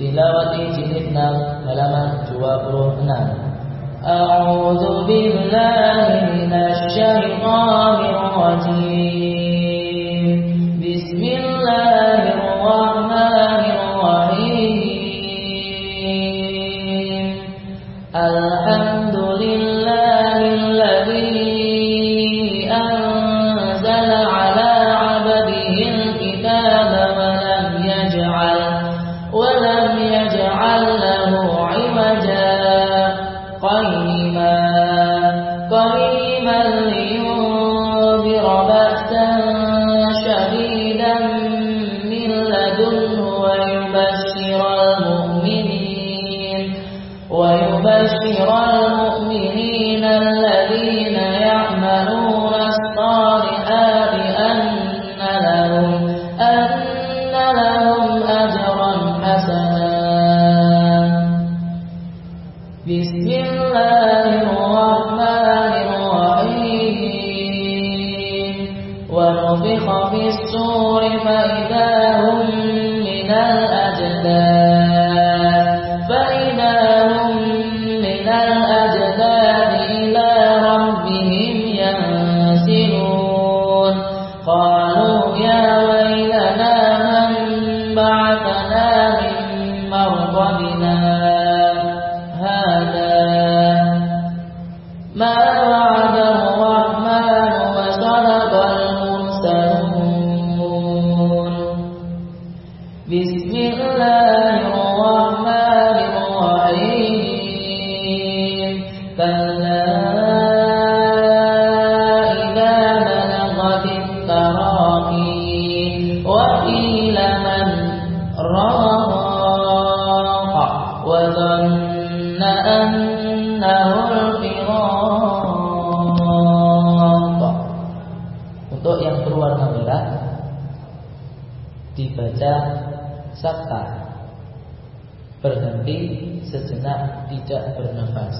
Tilawati jilid 6 halaman 26 A'udzu billahi minasy syaithanir rajim Bismillahirrahmanirrahim Alhamdulillahilladzi qayyima qayyiman liyunzira ba'san shadidan min ladunhu wa yubashshiral mu'minin wa yubashshiral mu'minina alladhina ya'maluna as-salihati anna lahum anna lahum ونفخ في السور فإذا هم من الأجداث فإذا هم من الأجداث إلى ربهم ينسلون قالوا يا ويلنا من بعثنا من مرقدنا هذا ما وعد الرحمن dibaca berhenti sejenak tidak bernafas